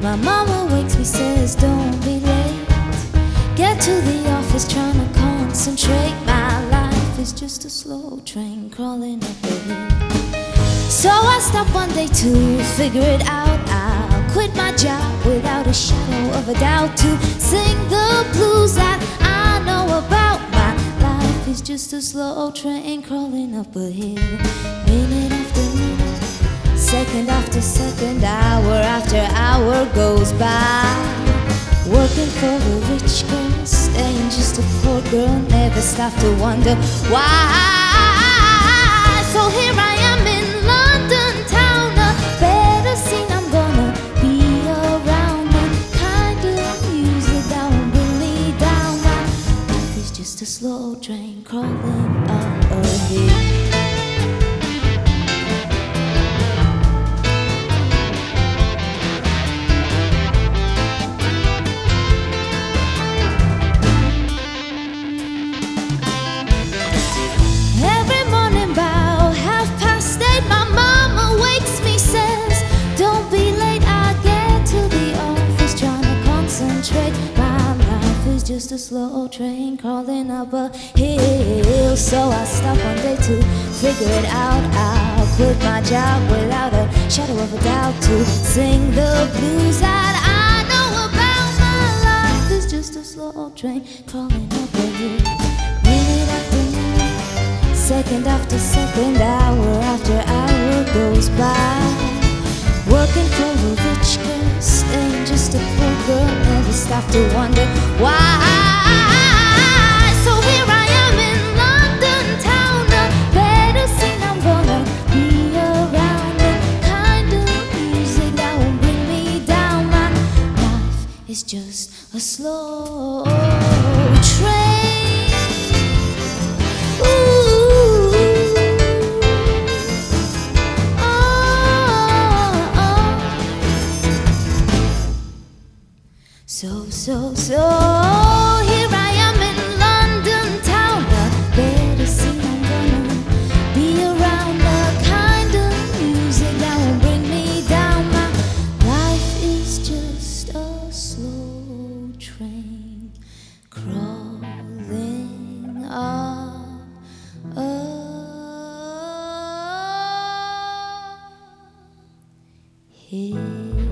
My mama wakes me, says, Don't be late. Get to the office, trying to concentrate. My life is just a slow train crawling up the hill. So I stopped one day to figure it out. I'll quit my job without a shadow of a doubt to sing the blues that I know about. My life is just a slow train crawling up a hill. Minute, second after second, hour after hour goes by. Working for a rich girl, staying just a poor girl, never stop to wonder why. So here I am in London town, a better scene I'm gonna be around. The kind of music that won't bring me down. Life is just a slow train crawling up a hill. Just a slow train crawling up a hill. So I stop one day to figure it out. I'll quit my job without a shadow of a doubt to sing the blues that I know about. My life is just a slow train crawling up a hill. Minute after minute. Second after second, hour me down. My life is just a slow train. So, so, here I am in London town. A better scene I'm gonna be around. The kind of music that won't bring me down. My life is just a slow train crawling up a hill.